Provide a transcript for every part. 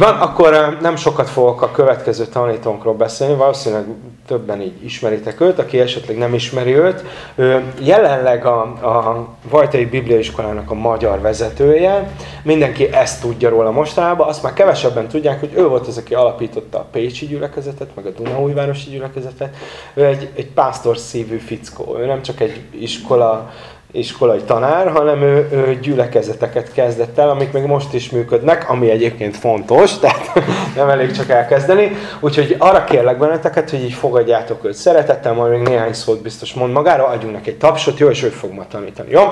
Van, akkor nem sokat fogok a következő tanítónkról beszélni, valószínűleg többen így ismeritek őt, aki esetleg nem ismeri őt. Ő jelenleg a, a Vajtai Bibliaiskolának a magyar vezetője, mindenki ezt tudja róla mostanában, azt már kevesebben tudják, hogy ő volt az, aki alapította a Pécsi gyülekezetet, meg a Dunaújvárosi gyülekezetet. Ő egy, egy pásztor szívű fickó, ő nem csak egy iskola iskolai tanár, hanem ő, ő gyülekezeteket kezdett el, amik még most is működnek, ami egyébként fontos, tehát nem elég csak elkezdeni. Úgyhogy arra kérlek benneteket, hogy így fogadjátok őt szeretettel, majd még néhány szót biztos mond magára, adjunk neki egy tapsot, jó, és ő fog ma tanítani, jó?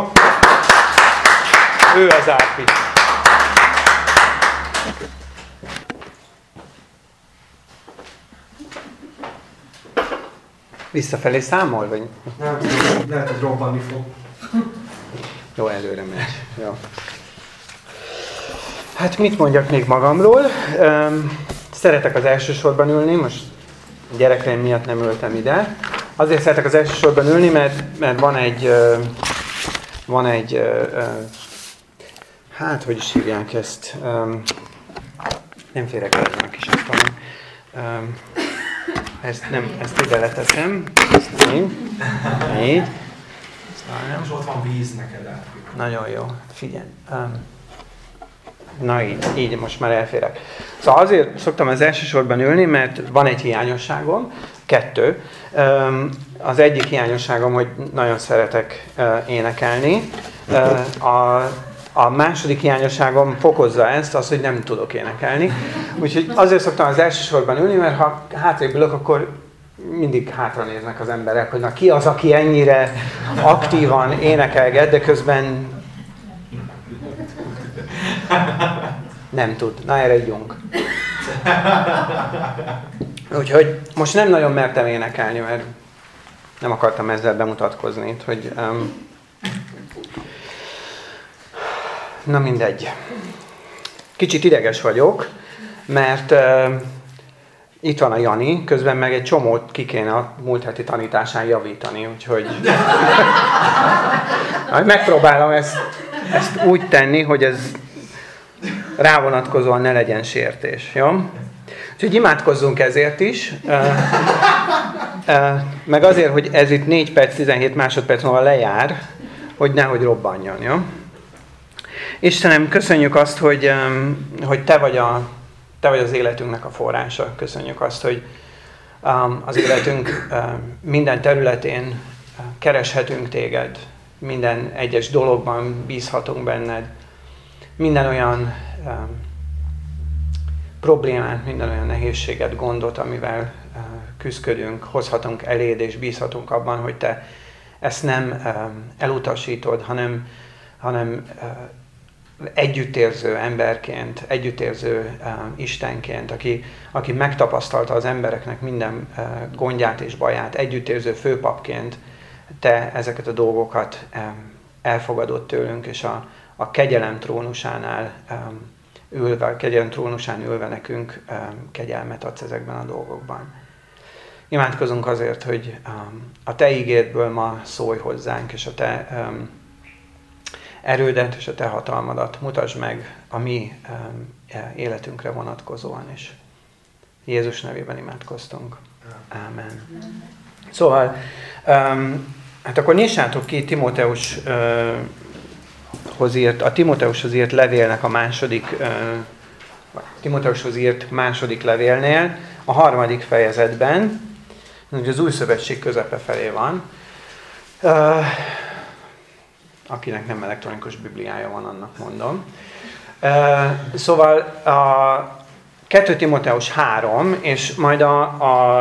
Ő az Árpi. Visszafelé számol, vagy? Nem, lehet, hogy robbanni fog. Jó, előre megy. Jó. Hát mit mondjak még magamról? Szeretek az elsősorban ülni, most gyerekeim miatt nem ültem ide. Azért szeretek az elsősorban ülni, mert, mert van egy, van egy, hát hogy is hívják ezt, nem férek el a kis asztalon. Ezt, nem, ezt ide leteszem, ezt így, így. Nem, ott van víz neked át. Nagyon jó. Figyelj. Um, na így, így most már elférek. Szóval azért szoktam az elsősorban ülni, mert van egy hiányosságom, kettő. Um, az egyik hiányosságom, hogy nagyon szeretek uh, énekelni. Uh, a, a második hiányosságom fokozza ezt, az, hogy nem tudok énekelni. Úgyhogy azért szoktam az elsősorban ülni, mert ha hátrébb ülök, akkor mindig hátra néznek az emberek, hogy na ki az, aki ennyire aktívan énekelget, de közben nem tud. Na erre ígyunk. Úgyhogy most nem nagyon mertem énekelni, mert nem akartam ezzel bemutatkozni, hogy um, na mindegy. Kicsit ideges vagyok, mert uh, itt van a Jani, közben meg egy csomót ki kéne a múlt heti tanításán javítani, úgyhogy megpróbálom ezt, ezt úgy tenni, hogy ez rávonatkozóan ne legyen sértés, jó? Úgyhogy imádkozzunk ezért is, meg azért, hogy ez itt 4 perc, 17 másodperc múlva lejár, hogy nehogy robbanjon, jó? Istenem, köszönjük azt, hogy, hogy Te vagy a te vagy az életünknek a forrása. Köszönjük azt, hogy um, az életünk um, minden területén uh, kereshetünk téged, minden egyes dologban bízhatunk benned, minden olyan um, problémát, minden olyan nehézséget, gondot, amivel küzdködünk, hozhatunk eléd, és bízhatunk abban, hogy te ezt nem elutasítod, hanem, hanem uh, együttérző emberként, együttérző uh, Istenként, aki, aki megtapasztalta az embereknek minden uh, gondját és baját, együttérző főpapként te ezeket a dolgokat um, elfogadott tőlünk, és a, a kegyelem trónusánál um, ülve, kegyelem trónusán ülve nekünk um, kegyelmet adsz ezekben a dolgokban. Imádkozunk azért, hogy um, a Te ígédből ma szólj hozzánk, és a Te um, erődet és a Te hatalmadat mutasd meg a mi e, életünkre vonatkozóan is. Jézus nevében imádkoztunk. Ámen. Szóval, hát akkor nyissátok ki Timóteushoz uh, írt, a Timóteushoz írt levélnek a második, uh, Timóteushoz írt második levélnél, a harmadik fejezetben, az új szövetség közepe felé van. Uh, akinek nem elektronikus bibliája van, annak mondom. Szóval a 2 Timoteus 3, és majd a, a,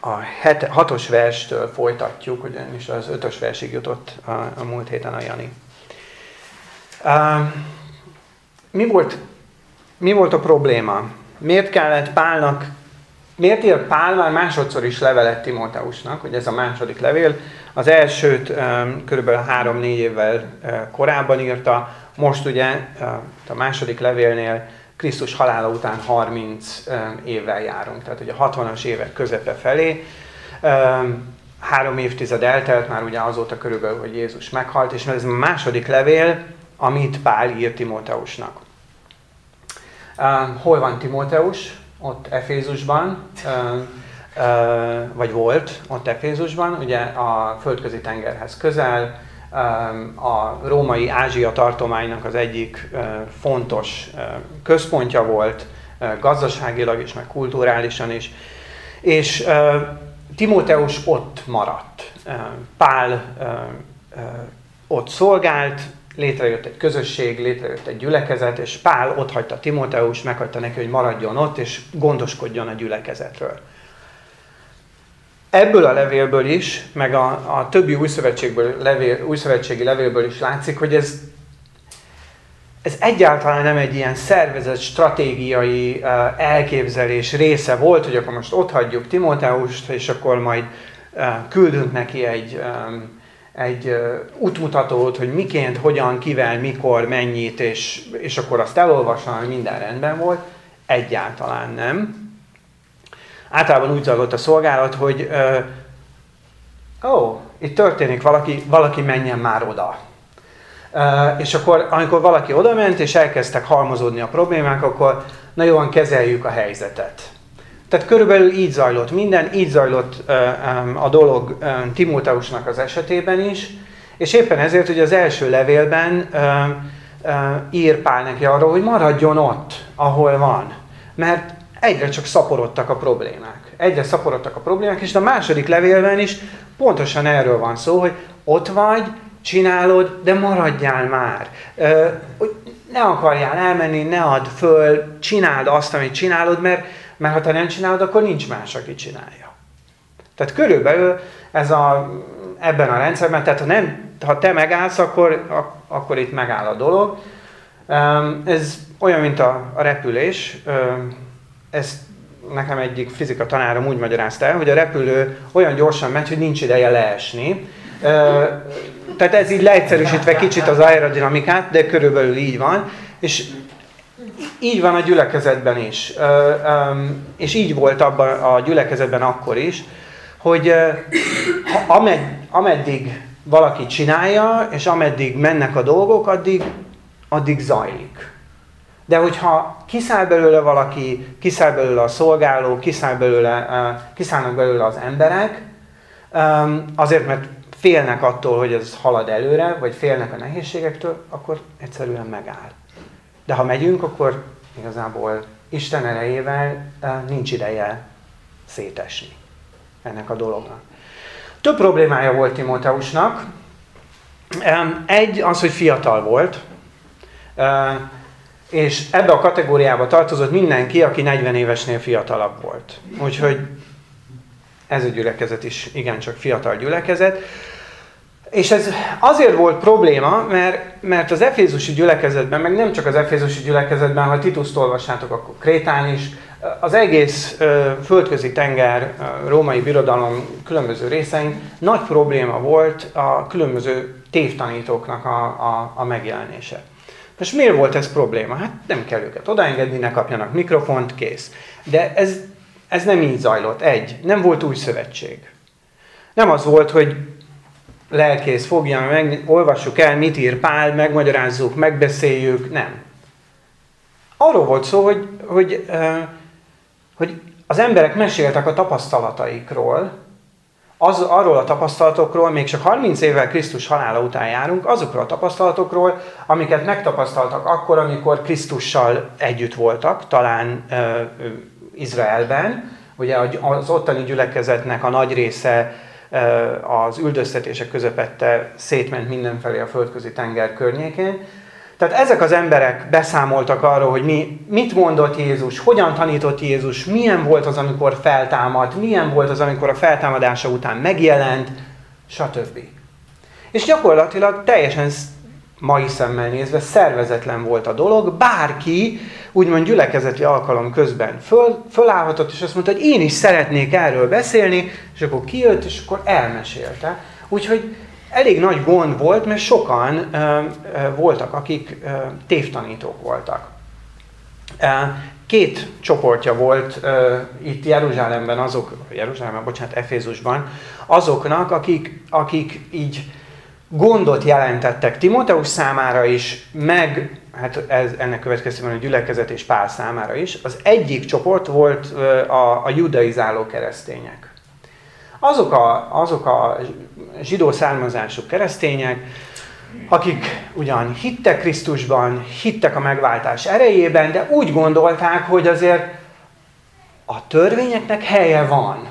a 6-os verstől folytatjuk, ugyanis az 5-ös versig jutott a, a múlt héten a Jani. Mi volt, mi volt a probléma? Miért kellett Pálnak, miért írt Pál már másodszor is levelet Timóteusnak, hogy ez a második levél, az elsőt körülbelül három-négy évvel korábban írta, most ugye a második levélnél Krisztus halála után 30 évvel járunk, tehát ugye a 60-as évek közepe felé. Három évtized eltelt már ugye azóta körülbelül, hogy Jézus meghalt, és ez a második levél, amit Pál írt Timóteusnak. hol van Timóteus? Ott Efézusban, vagy volt ott Efézusban, ugye a földközi tengerhez közel, a római Ázsia tartománynak az egyik fontos központja volt, gazdaságilag is, meg kulturálisan is. És Timóteus ott maradt. Pál ott szolgált, létrejött egy közösség, létrejött egy gyülekezet, és Pál ott hagyta Timóteus, meghagyta neki, hogy maradjon ott, és gondoskodjon a gyülekezetről. Ebből a levélből is, meg a, a többi újszövetségből, levél, újszövetségi levélből is látszik, hogy ez, ez egyáltalán nem egy ilyen szervezett, stratégiai elképzelés része volt, hogy akkor most ott hagyjuk Timóteust, és akkor majd küldünk neki egy, egy útmutatót, hogy miként, hogyan, kivel, mikor, mennyit, és, és akkor azt elolvasva, hogy minden rendben volt. Egyáltalán nem általában úgy zajlott a szolgálat, hogy ó, oh, itt történik valaki, valaki menjen már oda. Uh, és akkor, amikor valaki oda ment, és elkezdtek halmozódni a problémák, akkor na jóan kezeljük a helyzetet. Tehát körülbelül így zajlott minden, így zajlott uh, um, a dolog um, Timóteusnak az esetében is, és éppen ezért, hogy az első levélben uh, ír Pál neki arról, hogy maradjon ott, ahol van. Mert egyre csak szaporodtak a problémák. Egyre szaporodtak a problémák, és a második levélben is pontosan erről van szó, hogy ott vagy, csinálod, de maradjál már. Ne akarjál elmenni, ne add föl, csináld azt, amit csinálod, mert, mert ha te nem csinálod, akkor nincs más, aki csinálja. Tehát körülbelül ez a, ebben a rendszerben, tehát ha, nem, ha te megállsz, akkor, akkor itt megáll a dolog. Ez olyan, mint a, a repülés ezt nekem egyik fizika tanárom úgy magyarázta el, hogy a repülő olyan gyorsan megy, hogy nincs ideje leesni. Tehát ez így leegyszerűsítve kicsit az aerodinamikát, de körülbelül így van. És így van a gyülekezetben is. És így volt abban a gyülekezetben akkor is, hogy ameddig valaki csinálja, és ameddig mennek a dolgok, addig, addig zajlik. De hogyha kiszáll belőle valaki, kiszáll belőle a szolgáló, kiszáll belőle, kiszállnak belőle az emberek, azért, mert félnek attól, hogy ez halad előre, vagy félnek a nehézségektől, akkor egyszerűen megáll. De ha megyünk, akkor igazából Isten erejével nincs ideje szétesni ennek a dolognak. Több problémája volt Timóteusnak. Egy az, hogy fiatal volt. És ebbe a kategóriába tartozott mindenki, aki 40 évesnél fiatalabb volt. Úgyhogy ez a gyülekezet is igencsak fiatal gyülekezet. És ez azért volt probléma, mert, mert az efézusi gyülekezetben, meg nem csak az efézusi gyülekezetben, ha Tituszt olvassátok, akkor Krétán is, az egész ö, földközi tenger, ö, római birodalom különböző részein nagy probléma volt a különböző tévtanítóknak a, a, a megjelenése. Most miért volt ez probléma? Hát nem kell őket odaengedni, ne kapjanak mikrofont, kész. De ez, ez nem így zajlott. Egy, nem volt új szövetség. Nem az volt, hogy lelkész fogja meg, olvassuk el, mit ír Pál, megmagyarázzuk, megbeszéljük, nem. Arról volt szó, hogy, hogy, hogy az emberek meséltek a tapasztalataikról, az, arról a tapasztalatokról, még csak 30 évvel Krisztus halála után járunk, azokról a tapasztalatokról, amiket megtapasztaltak akkor, amikor Krisztussal együtt voltak, talán uh, Izraelben. Ugye az ottani gyülekezetnek a nagy része uh, az üldöztetések közepette szétment mindenfelé a földközi tenger környékén, tehát ezek az emberek beszámoltak arról, hogy mi, mit mondott Jézus, hogyan tanított Jézus, milyen volt az, amikor feltámadt, milyen volt az, amikor a feltámadása után megjelent, stb. És gyakorlatilag teljesen mai szemmel nézve szervezetlen volt a dolog, bárki úgymond gyülekezeti alkalom közben föl, fölállhatott, és azt mondta, hogy én is szeretnék erről beszélni, és akkor kijött, és akkor elmesélte. Úgyhogy elég nagy gond volt, mert sokan ö, ö, voltak, akik ö, tévtanítók voltak. Két csoportja volt uh, itt Jeruzsálemben, azok, Jeruzsálemben, bocsánat, Efézusban, azoknak, akik, akik így gondot jelentettek Timóteus számára is, meg hát ez, ennek következtében a gyülekezet és Pál számára is. Az egyik csoport volt a, a judaizáló keresztények. Azok a, azok a zsidó származású keresztények, akik ugyan hittek Krisztusban, hittek a megváltás erejében, de úgy gondolták, hogy azért a törvényeknek helye van.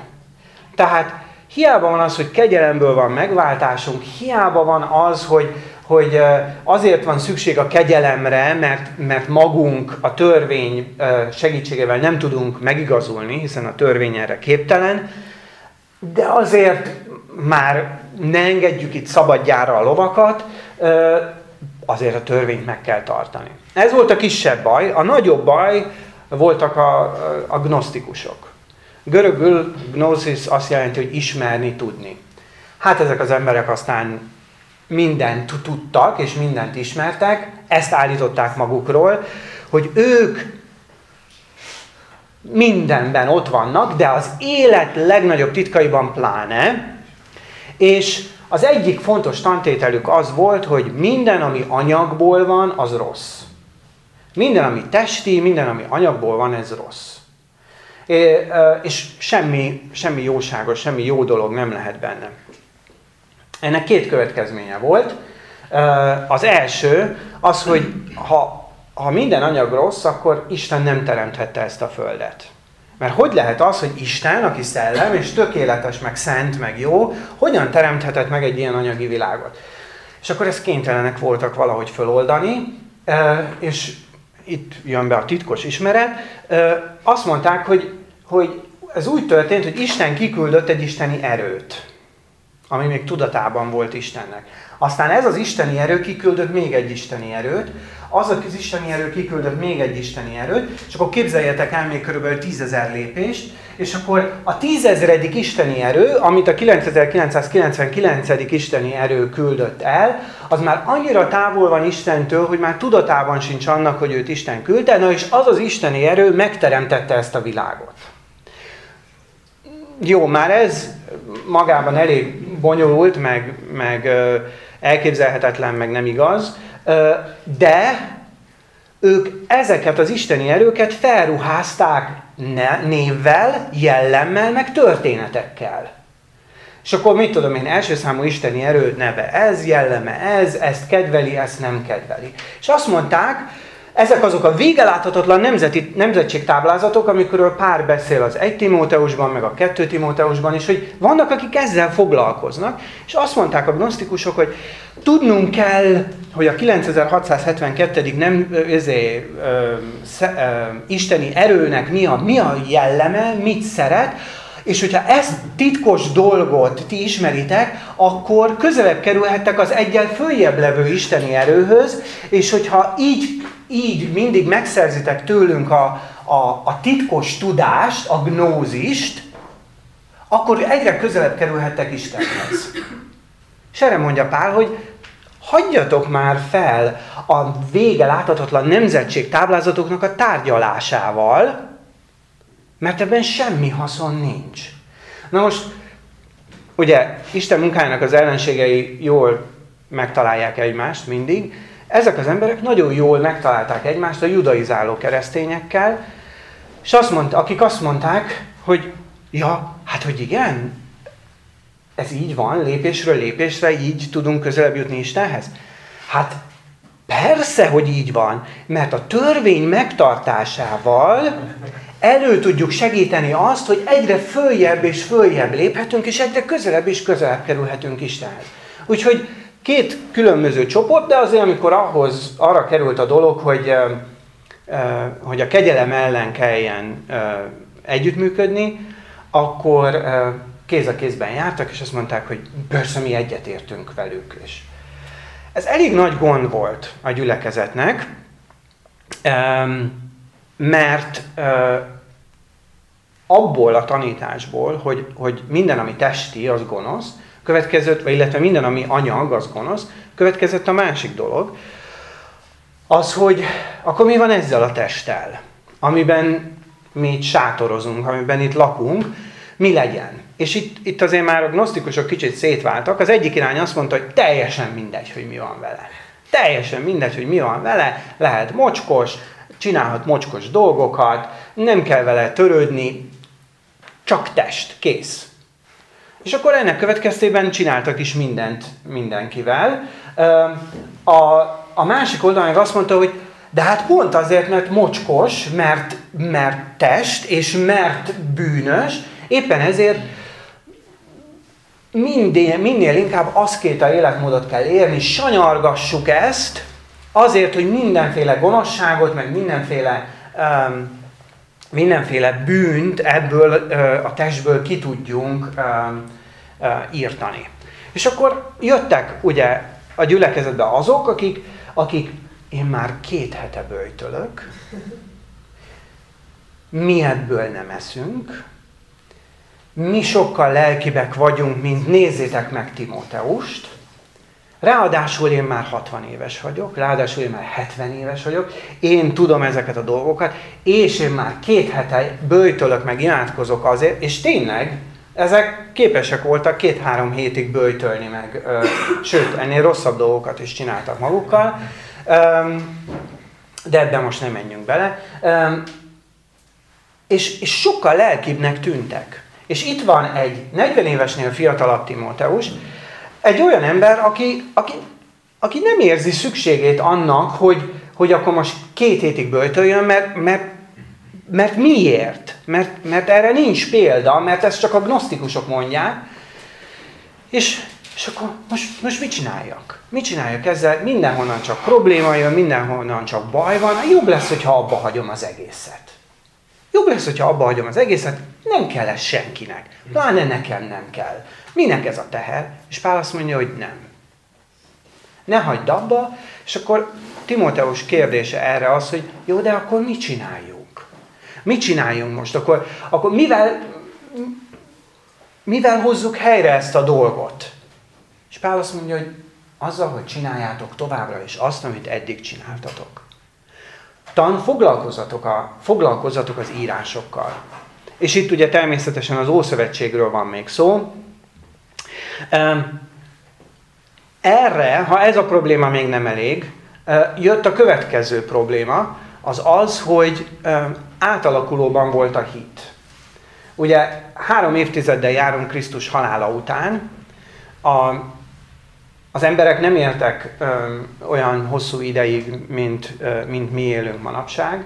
Tehát hiába van az, hogy kegyelemből van megváltásunk, hiába van az, hogy, hogy azért van szükség a kegyelemre, mert, mert magunk a törvény segítségével nem tudunk megigazulni, hiszen a törvény erre képtelen, de azért már ne engedjük itt szabadjára a lovakat, azért a törvényt meg kell tartani. Ez volt a kisebb baj. A nagyobb baj voltak a, a gnosztikusok. Görögül gnosis azt jelenti, hogy ismerni, tudni. Hát ezek az emberek aztán mindent tudtak, és mindent ismertek, ezt állították magukról, hogy ők mindenben ott vannak, de az élet legnagyobb titkaiban pláne, és az egyik fontos tantételük az volt, hogy minden, ami anyagból van, az rossz. Minden, ami testi, minden, ami anyagból van, ez rossz. És semmi, semmi jóságos, semmi jó dolog nem lehet benne. Ennek két következménye volt. Az első az, hogy ha, ha minden anyag rossz, akkor Isten nem teremthette ezt a földet. Mert hogy lehet az, hogy Isten, aki szellem, és tökéletes, meg szent, meg jó, hogyan teremthetett meg egy ilyen anyagi világot? És akkor ezt kénytelenek voltak valahogy föloldani, és itt jön be a titkos ismeret, azt mondták, hogy, hogy ez úgy történt, hogy Isten kiküldött egy isteni erőt, ami még tudatában volt Istennek. Aztán ez az isteni erő kiküldött még egy isteni erőt, az az isteni erő kiküldött még egy isteni erőt, és akkor képzeljetek el még körülbelül tízezer lépést, és akkor a tízezredik isteni erő, amit a 9999. isteni erő küldött el, az már annyira távol van Istentől, hogy már tudatában sincs annak, hogy őt Isten küldte, na és az az isteni erő megteremtette ezt a világot. Jó, már ez magában elég bonyolult, meg, meg elképzelhetetlen, meg nem igaz, de ők ezeket az isteni erőket felruházták névvel, jellemmel, meg történetekkel. És akkor mit tudom én, első számú isteni erő neve ez, jelleme ez, ezt kedveli, ezt nem kedveli. És azt mondták, ezek azok a végeláthatatlan nemzeti, nemzetségtáblázatok, amikről pár beszél az 1 Timóteusban, meg a 2 Timóteusban is, hogy vannak, akik ezzel foglalkoznak, és azt mondták a gnosztikusok, hogy tudnunk kell, hogy a 9672. nem ezé, ö, ö, isteni erőnek mi a, mi a jelleme, mit szeret, és hogyha ezt titkos dolgot ti ismeritek, akkor közelebb kerülhettek az egyen följebb levő isteni erőhöz, és hogyha így, így mindig megszerzitek tőlünk a, a, a titkos tudást, a gnózist, akkor egyre közelebb kerülhettek Istenhez. És erre mondja Pál, hogy hagyjatok már fel a vége láthatatlan nemzetség táblázatoknak a tárgyalásával, mert ebben semmi haszon nincs. Na most, ugye, Isten munkájának az ellenségei jól megtalálják egymást mindig. Ezek az emberek nagyon jól megtalálták egymást a judaizáló keresztényekkel, és azt mondta, akik azt mondták, hogy ja, hát hogy igen, ez így van, lépésről lépésre így tudunk közelebb jutni Istenhez. Hát persze, hogy így van, mert a törvény megtartásával elő tudjuk segíteni azt, hogy egyre följebb és följebb léphetünk, és egyre közelebb és közelebb kerülhetünk Istenhez. Úgyhogy két különböző csoport, de azért, amikor ahhoz arra került a dolog, hogy, hogy a kegyelem ellen kelljen együttműködni, akkor kéz a kézben jártak, és azt mondták, hogy persze mi egyetértünk velük. És ez elég nagy gond volt a gyülekezetnek, mert abból a tanításból, hogy, hogy minden, ami testi, az gonosz, következett, illetve minden, ami anyag, az gonosz, következett a másik dolog, az, hogy akkor mi van ezzel a testtel, amiben mi itt sátorozunk, amiben itt lakunk, mi legyen. És itt, itt azért már a gnosztikusok kicsit szétváltak. Az egyik irány azt mondta, hogy teljesen mindegy, hogy mi van vele. Teljesen mindegy, hogy mi van vele, lehet mocskos, csinálhat mocskos dolgokat, nem kell vele törődni, csak test, kész. És akkor ennek következtében csináltak is mindent mindenkivel. A, a másik oldalon azt mondta, hogy de hát pont azért, mert mocskos, mert, mert test, és mert bűnös, éppen ezért minél, minél inkább aszkéta életmódot kell érni, sanyargassuk ezt, azért, hogy mindenféle gonoszságot, meg mindenféle, um, mindenféle bűnt ebből uh, a testből ki tudjunk um, írtani. És akkor jöttek ugye a gyülekezetbe azok, akik, akik én már két hete böjtölök, mi ebből nem eszünk, mi sokkal lelkibek vagyunk, mint nézzétek meg Timóteust, Ráadásul én már 60 éves vagyok, ráadásul én már 70 éves vagyok, én tudom ezeket a dolgokat, és én már két hete böjtölök, meg imádkozok azért, és tényleg ezek képesek voltak két-három hétig böjtölni meg, ö, sőt, ennél rosszabb dolgokat is csináltak magukkal, ö, de ebben most nem menjünk bele. Ö, és, és sokkal lelkibbnek tűntek. És itt van egy 40 évesnél fiatalabb Timóteus, egy olyan ember, aki, aki, aki nem érzi szükségét annak, hogy, hogy akkor most két hétig böltöljön, mert, mert, mert miért? Mert, mert erre nincs példa, mert ezt csak a gnosztikusok mondják. És, és akkor most, most mit csináljak? Mit csináljak ezzel? Mindenhonnan csak probléma jön, mindenhonnan csak baj van. Jobb lesz, hogyha abba hagyom az egészet. Jobb lesz, hogyha abba hagyom az egészet, nem kell ez senkinek. Pláne nekem nem kell. Minek ez a teher? És Pál azt mondja, hogy nem. Ne hagyd abba, és akkor Timóteus kérdése erre az, hogy jó, de akkor mit csináljunk? Mit csináljunk most? Akkor, akkor mivel, mivel hozzuk helyre ezt a dolgot? És Pál azt mondja, hogy azzal, hogy csináljátok továbbra is azt, amit eddig csináltatok. Tan foglalkozatok, a, foglalkozatok az írásokkal. És itt ugye természetesen az Ószövetségről van még szó, erre, ha ez a probléma még nem elég, jött a következő probléma, az az, hogy átalakulóban volt a hit. Ugye három évtizeddel járunk Krisztus halála után, a, az emberek nem éltek ö, olyan hosszú ideig, mint, ö, mint mi élünk manapság,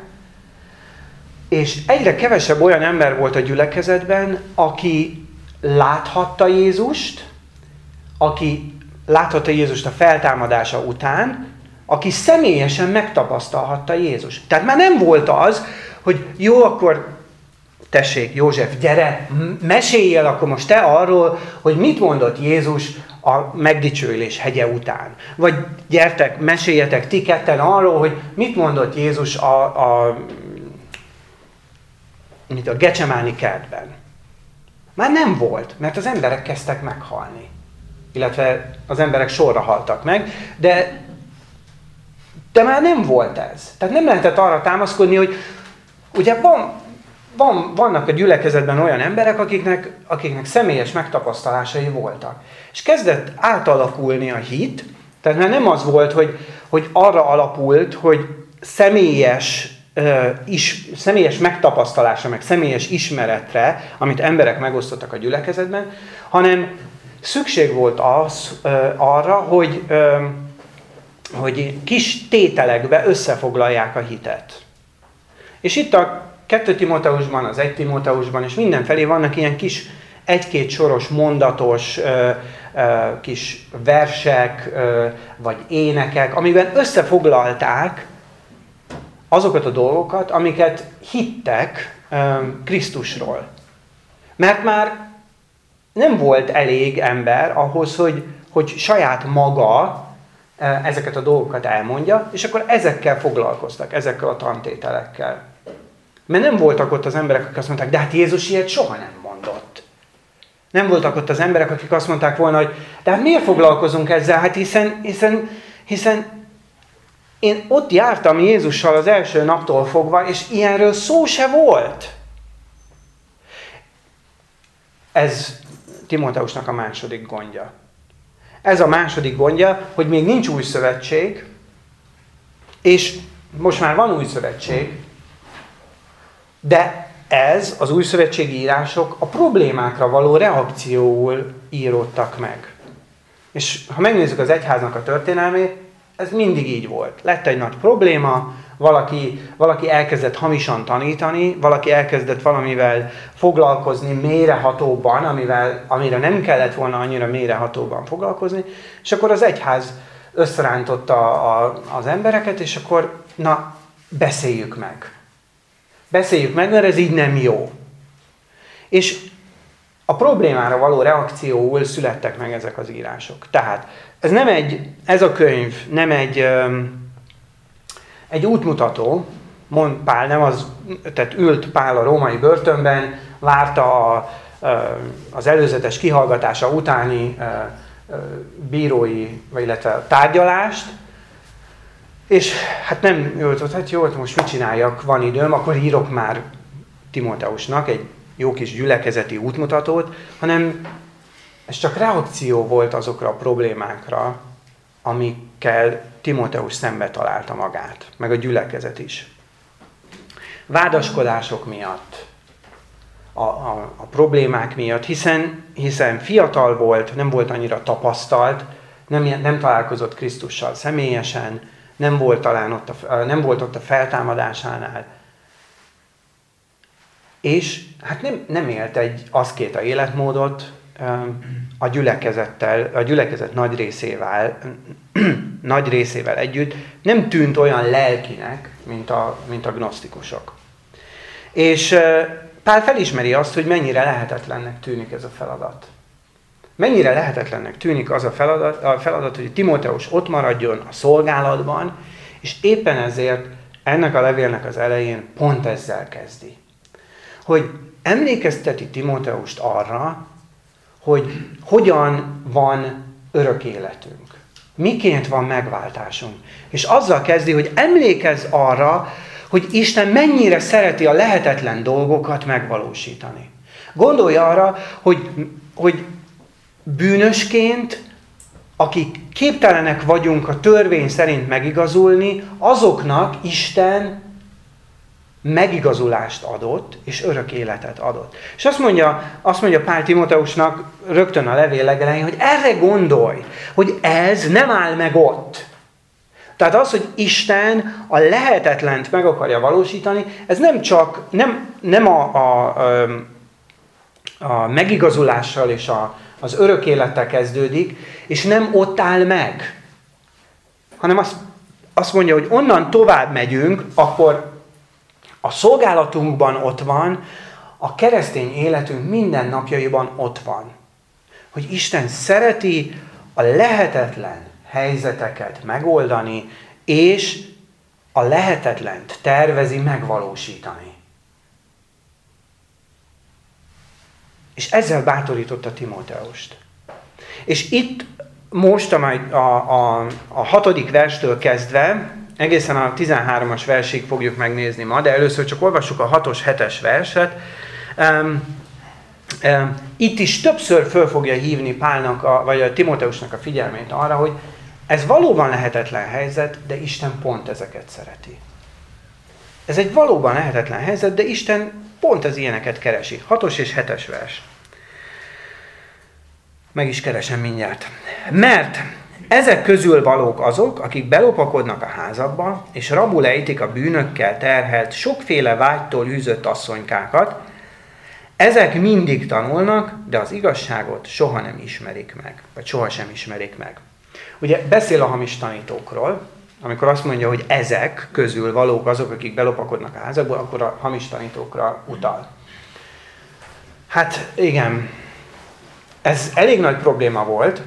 és egyre kevesebb olyan ember volt a gyülekezetben, aki láthatta Jézust, aki láthatta Jézust a feltámadása után, aki személyesen megtapasztalhatta Jézus. Tehát már nem volt az, hogy jó, akkor tessék, József, gyere, mesélj el akkor most te arról, hogy mit mondott Jézus a megdicsőlés hegye után. Vagy gyertek, meséljetek ti ketten arról, hogy mit mondott Jézus a, a, mint a Gecsemáni kertben. Már nem volt, mert az emberek kezdtek meghalni illetve az emberek sorra haltak meg, de, de már nem volt ez. Tehát nem lehetett arra támaszkodni, hogy ugye van, van, vannak a gyülekezetben olyan emberek, akiknek, akiknek személyes megtapasztalásai voltak. És kezdett átalakulni a hit, tehát már nem az volt, hogy, hogy arra alapult, hogy személyes, uh, is, személyes megtapasztalásra, meg személyes ismeretre, amit emberek megosztottak a gyülekezetben, hanem szükség volt az arra, hogy, hogy kis tételekbe összefoglalják a hitet. És itt a 2 Timóteusban, az 1 Timóteusban, és mindenfelé vannak ilyen kis egy-két soros mondatos ö, ö, kis versek, ö, vagy énekek, amiben összefoglalták azokat a dolgokat, amiket hittek ö, Krisztusról. Mert már nem volt elég ember ahhoz, hogy, hogy saját maga ezeket a dolgokat elmondja, és akkor ezekkel foglalkoztak, ezekkel a tantételekkel. Mert nem voltak ott az emberek, akik azt mondták, de hát Jézus ilyet soha nem mondott. Nem voltak ott az emberek, akik azt mondták volna, hogy de hát miért foglalkozunk ezzel? Hát hiszen, hiszen, hiszen én ott jártam Jézussal az első naptól fogva, és ilyenről szó se volt. Ez Timóteusnak a második gondja. Ez a második gondja, hogy még nincs új szövetség, És most már van új szövetség, de ez, az új szövetségi írások a problémákra való reakcióul íródtak meg. És ha megnézzük az egyháznak a történelmét, ez mindig így volt. Lett egy nagy probléma, valaki, valaki elkezdett hamisan tanítani, valaki elkezdett valamivel foglalkozni mérehatóban, amivel, amire nem kellett volna annyira mérehatóban foglalkozni, és akkor az egyház összerántotta a, az embereket, és akkor na, beszéljük meg. Beszéljük meg, mert ez így nem jó. És a problémára való reakcióul születtek meg ezek az írások. Tehát ez nem egy, ez a könyv nem egy, egy útmutató, mond Pál, nem az, tehát ült Pál a római börtönben, várta a, az előzetes kihallgatása utáni bírói, vagy illetve tárgyalást, és hát nem ült hát jó, most mit csináljak, van időm, akkor írok már Timóteusnak egy jó kis gyülekezeti útmutatót, hanem ez csak reakció volt azokra a problémákra, amikkel Timóteus szembe találta magát, meg a gyülekezet is. Vádaskodások miatt, a, a, a problémák miatt, hiszen, hiszen fiatal volt, nem volt annyira tapasztalt, nem, nem találkozott Krisztussal személyesen, nem volt, talán ott a, nem volt ott a feltámadásánál, és hát nem, nem élt egy aszkéta életmódot a gyülekezettel, a gyülekezet nagy részével, nagy részével együtt, nem tűnt olyan lelkinek, mint a, mint a gnosztikusok. És Pál felismeri azt, hogy mennyire lehetetlennek tűnik ez a feladat. Mennyire lehetetlennek tűnik az a feladat, a feladat hogy Timóteus ott maradjon a szolgálatban, és éppen ezért ennek a levélnek az elején pont ezzel kezdi hogy emlékezteti Timóteust arra, hogy hogyan van örök életünk. Miként van megváltásunk. És azzal kezdi, hogy emlékezz arra, hogy Isten mennyire szereti a lehetetlen dolgokat megvalósítani. Gondolj arra, hogy, hogy bűnösként, akik képtelenek vagyunk a törvény szerint megigazulni, azoknak Isten megigazulást adott, és örök életet adott. És azt mondja, azt mondja Pál Timoteusnak rögtön a levél legelején, hogy erre gondolj, hogy ez nem áll meg ott. Tehát az, hogy Isten a lehetetlent meg akarja valósítani, ez nem csak, nem, nem a, a, a, megigazulással és a, az örök élettel kezdődik, és nem ott áll meg, hanem azt, azt mondja, hogy onnan tovább megyünk, akkor a szolgálatunkban ott van, a keresztény életünk minden napjaiban ott van. Hogy Isten szereti a lehetetlen helyzeteket megoldani, és a lehetetlent tervezi megvalósítani. És ezzel bátorította Timóteust. És itt most a, a, a hatodik verstől kezdve Egészen a 13-as versig fogjuk megnézni ma, de először csak olvassuk a 6-os, 7-es verset. Um, um, itt is többször föl fogja hívni Pálnak, a, vagy a Timóteusnak a figyelmét arra, hogy ez valóban lehetetlen helyzet, de Isten pont ezeket szereti. Ez egy valóban lehetetlen helyzet, de Isten pont az ilyeneket keresi. 6-os és 7-es vers. Meg is keresem mindjárt. Mert ezek közül valók azok, akik belopakodnak a házakba, és rabul ejtik a bűnökkel terhelt, sokféle vágytól űzött asszonykákat. Ezek mindig tanulnak, de az igazságot soha nem ismerik meg, vagy soha sem ismerik meg. Ugye beszél a hamis tanítókról, amikor azt mondja, hogy ezek közül valók azok, akik belopakodnak a házakba, akkor a hamis tanítókra utal. Hát igen, ez elég nagy probléma volt,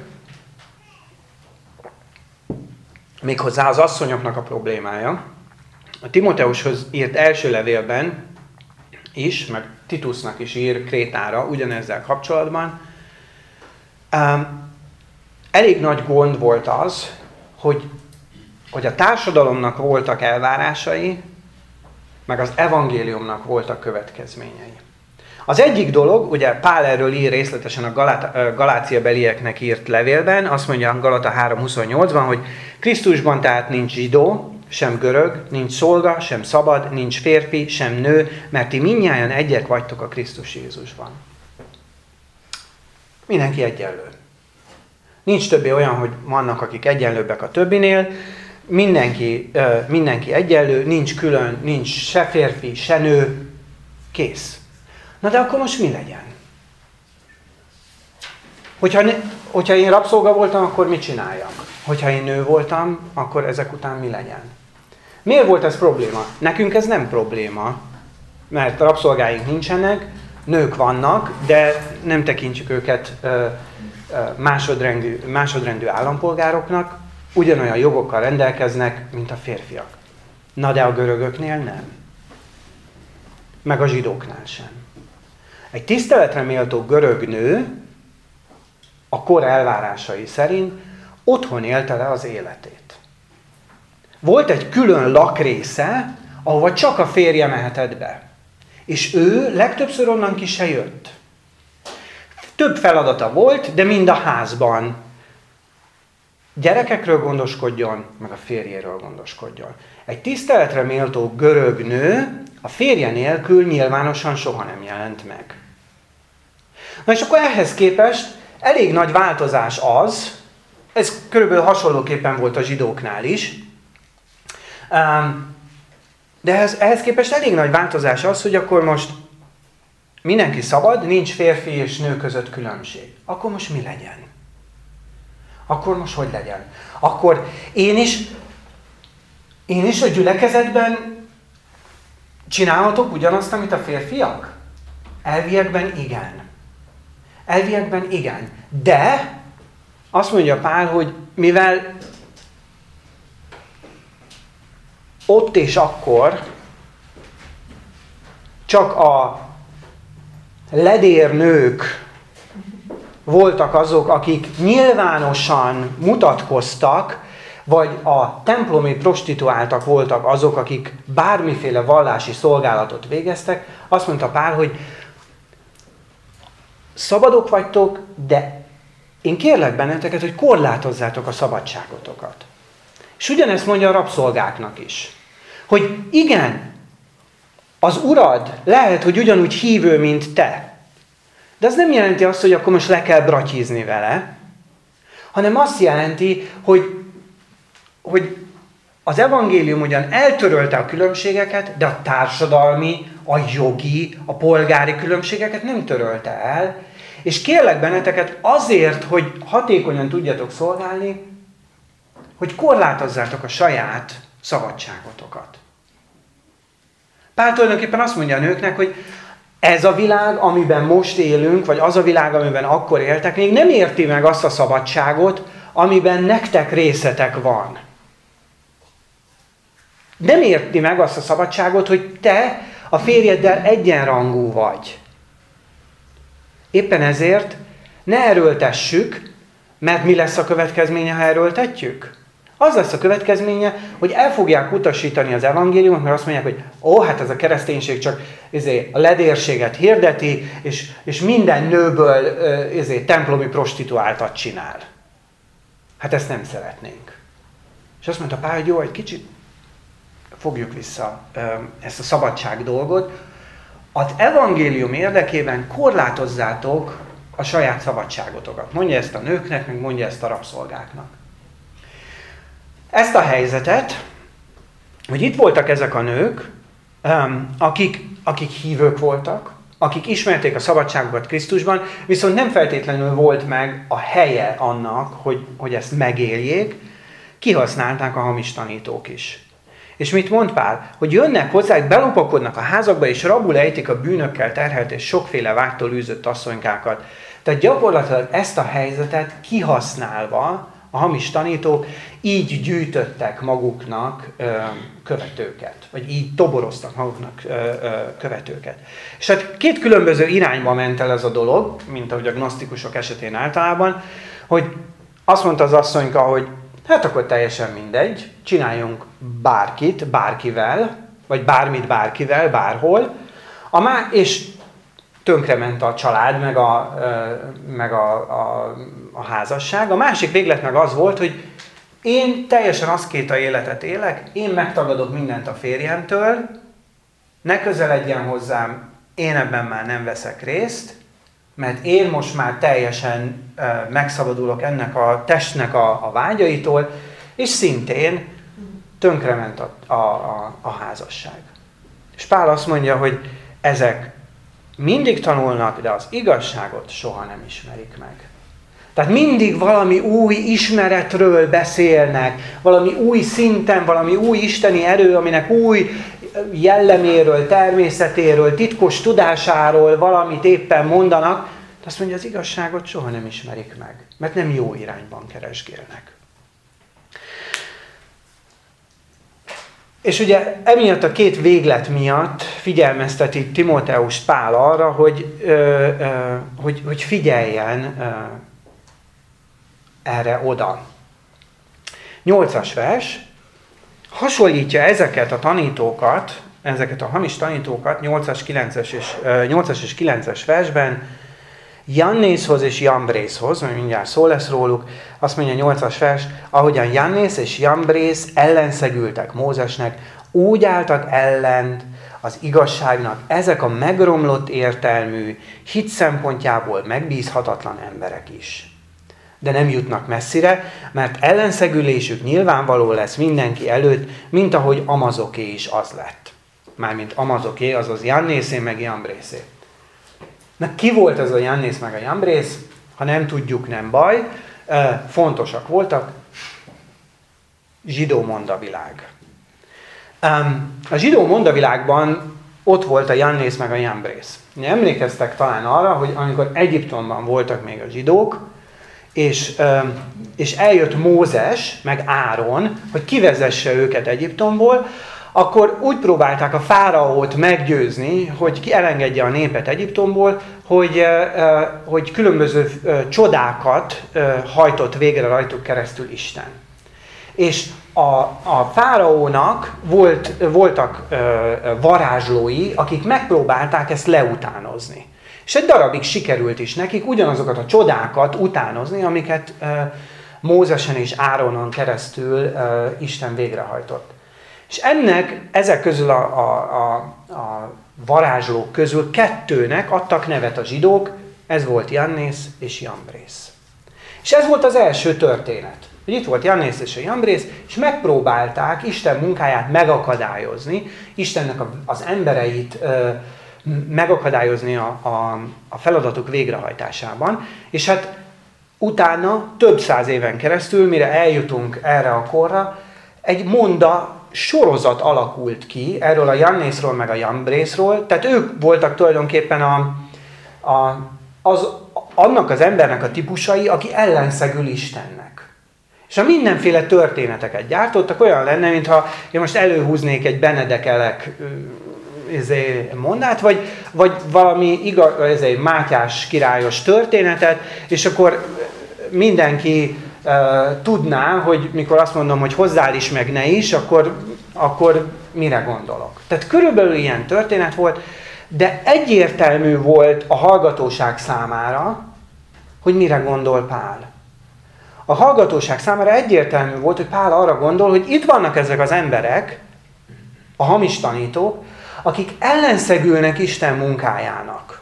méghozzá az asszonyoknak a problémája. A Timoteushoz írt első levélben is, meg Titusnak is ír Krétára ugyanezzel kapcsolatban, elég nagy gond volt az, hogy, hogy a társadalomnak voltak elvárásai, meg az evangéliumnak voltak következményei. Az egyik dolog, ugye Pál erről ír részletesen a Galácia belieknek írt levélben, azt mondja Galata 3.28-ban, hogy Krisztusban tehát nincs zsidó, sem görög, nincs szolga, sem szabad, nincs férfi, sem nő, mert ti minnyáján egyek vagytok a Krisztus Jézusban. Mindenki egyenlő. Nincs többé olyan, hogy vannak, akik egyenlőbbek a többinél, mindenki, mindenki egyenlő, nincs külön, nincs se férfi, se nő, kész. Na de akkor most mi legyen? Hogyha, ne, hogyha én rabszolga voltam, akkor mit csináljak? Hogyha én nő voltam, akkor ezek után mi legyen? Miért volt ez probléma? Nekünk ez nem probléma, mert rabszolgáink nincsenek, nők vannak, de nem tekintjük őket másodrendű, másodrendű állampolgároknak, ugyanolyan jogokkal rendelkeznek, mint a férfiak. Na de a görögöknél nem. Meg a zsidóknál sem. Egy tiszteletre méltó görög nő a kor elvárásai szerint otthon élte le az életét. Volt egy külön lakrésze, ahova csak a férje mehetett be. És ő legtöbbször onnan ki se jött. Több feladata volt, de mind a házban. Gyerekekről gondoskodjon, meg a férjéről gondoskodjon. Egy tiszteletre méltó görög nő a férje nélkül nyilvánosan soha nem jelent meg. Na és akkor ehhez képest elég nagy változás az, ez körülbelül hasonlóképpen volt a zsidóknál is, de ehhez, ehhez képest elég nagy változás az, hogy akkor most mindenki szabad, nincs férfi és nő között különbség. Akkor most mi legyen? Akkor most hogy legyen? Akkor én is, én is a gyülekezetben csinálhatok ugyanazt, amit a férfiak? Elviekben igen. Elviekben igen. De azt mondja Pál, hogy mivel ott és akkor csak a ledérnők voltak azok, akik nyilvánosan mutatkoztak, vagy a templomi prostituáltak voltak azok, akik bármiféle vallási szolgálatot végeztek, azt mondta Pál, hogy szabadok vagytok, de én kérlek benneteket, hogy korlátozzátok a szabadságotokat. És ugyanezt mondja a rabszolgáknak is. Hogy igen, az urad lehet, hogy ugyanúgy hívő, mint te. De az nem jelenti azt, hogy akkor most le kell bratyizni vele, hanem azt jelenti, hogy, hogy az evangélium ugyan eltörölte a különbségeket, de a társadalmi, a jogi, a polgári különbségeket nem törölte el, és kérlek benneteket azért, hogy hatékonyan tudjatok szolgálni, hogy korlátozzátok a saját szabadságotokat. Pál tulajdonképpen azt mondja a nőknek, hogy ez a világ, amiben most élünk, vagy az a világ, amiben akkor éltek, még nem érti meg azt a szabadságot, amiben nektek részetek van. Nem érti meg azt a szabadságot, hogy te a férjeddel egyenrangú vagy. Éppen ezért ne erőltessük, mert mi lesz a következménye, ha erőltetjük? Az lesz a következménye, hogy el fogják utasítani az evangéliumot, mert azt mondják, hogy ó, hát ez a kereszténység csak izé, a ledérséget hirdeti, és, és minden nőből izé, templomi prostituáltat csinál. Hát ezt nem szeretnénk. És azt mondta Pál, hogy jó, egy kicsit fogjuk vissza ezt a szabadság dolgot, az evangélium érdekében korlátozzátok a saját szabadságotokat. Mondja ezt a nőknek, meg mondja ezt a rabszolgáknak. Ezt a helyzetet, hogy itt voltak ezek a nők, akik, akik hívők voltak, akik ismerték a szabadságokat Krisztusban, viszont nem feltétlenül volt meg a helye annak, hogy, hogy ezt megéljék, kihasználták a hamis tanítók is. És mit mond Pál? Hogy jönnek hozzá, belopakodnak a házakba, és rabul ejtik a bűnökkel terhelt és sokféle vágytól űzött asszonykákat. Tehát gyakorlatilag ezt a helyzetet kihasználva a hamis tanítók így gyűjtöttek maguknak ö, követőket, vagy így toboroztak maguknak ö, ö, követőket. És hát két különböző irányba ment el ez a dolog, mint ahogy a gnosztikusok esetén általában, hogy azt mondta az asszonyka, hogy Hát akkor teljesen mindegy, csináljunk bárkit, bárkivel, vagy bármit bárkivel, bárhol, a má- és tönkrement a család, meg a, meg a, a, a házasság. A másik véglet meg az volt, hogy én teljesen a életet élek, én megtagadok mindent a férjemtől, ne közeledjen hozzám, én ebben már nem veszek részt, mert én most már teljesen megszabadulok ennek a testnek a, a vágyaitól, és szintén tönkrement a, a, a, a házasság. És Pál azt mondja, hogy ezek mindig tanulnak, de az igazságot soha nem ismerik meg. Tehát mindig valami új ismeretről beszélnek, valami új szinten, valami új isteni erő, aminek új jelleméről, természetéről, titkos tudásáról valamit éppen mondanak, de azt mondja, az igazságot soha nem ismerik meg, mert nem jó irányban keresgélnek. És ugye emiatt a két véglet miatt figyelmezteti Timóteus Pál arra, hogy, ö, ö, hogy, hogy figyeljen ö, erre oda. Nyolcas vers hasonlítja ezeket a tanítókat, ezeket a hamis tanítókat 8-as, 9-es és, 8-as és 9-es versben Jannészhoz és Jambrészhoz, mert mindjárt szó lesz róluk, azt mondja 8-as vers, ahogyan Jannész és Jambrész ellenszegültek Mózesnek, úgy álltak ellent az igazságnak ezek a megromlott értelmű, hit szempontjából megbízhatatlan emberek is de nem jutnak messzire, mert ellenszegülésük nyilvánvaló lesz mindenki előtt, mint ahogy Amazoké is az lett. Mármint Amazoké, azaz Jannészé meg Jambrészé. Na ki volt ez a Jannész meg a Jambrész? Ha nem tudjuk, nem baj. Fontosak voltak. Zsidó mondavilág. A zsidó mondavilágban ott volt a Jannész meg a Jambrész. Emlékeztek talán arra, hogy amikor Egyiptomban voltak még a zsidók, és, és eljött Mózes, meg Áron, hogy kivezesse őket Egyiptomból, akkor úgy próbálták a fáraót meggyőzni, hogy ki elengedje a népet Egyiptomból, hogy, hogy különböző csodákat hajtott végre rajtuk keresztül Isten. És a, a fáraónak volt, voltak varázslói, akik megpróbálták ezt leutánozni. És egy darabig sikerült is nekik ugyanazokat a csodákat utánozni, amiket Mózesen és Áronon keresztül Isten végrehajtott. És ennek, ezek közül a, a, a, a varázslók közül kettőnek adtak nevet a zsidók, ez volt Jannész és Jambrész. És ez volt az első történet. Hogy itt volt Jannész és a Jambrész, és megpróbálták Isten munkáját megakadályozni, Istennek az embereit megakadályozni a, a, a feladatok végrehajtásában, és hát utána több száz éven keresztül, mire eljutunk erre a korra, egy monda sorozat alakult ki erről a Jannészról meg a Jambrészról, tehát ők voltak tulajdonképpen a, a, az, annak az embernek a típusai, aki ellenszegül Istennek. És a mindenféle történeteket gyártottak, olyan lenne, mintha én most előhúznék egy Benedekelek izé, mondát, vagy, vagy valami igaz, izé, Mátyás királyos történetet, és akkor mindenki uh, tudná, hogy mikor azt mondom, hogy hozzál is, meg ne is, akkor, akkor mire gondolok. Tehát körülbelül ilyen történet volt, de egyértelmű volt a hallgatóság számára, hogy mire gondol Pál. A hallgatóság számára egyértelmű volt, hogy Pál arra gondol, hogy itt vannak ezek az emberek, a hamis tanítók, akik ellenszegülnek Isten munkájának.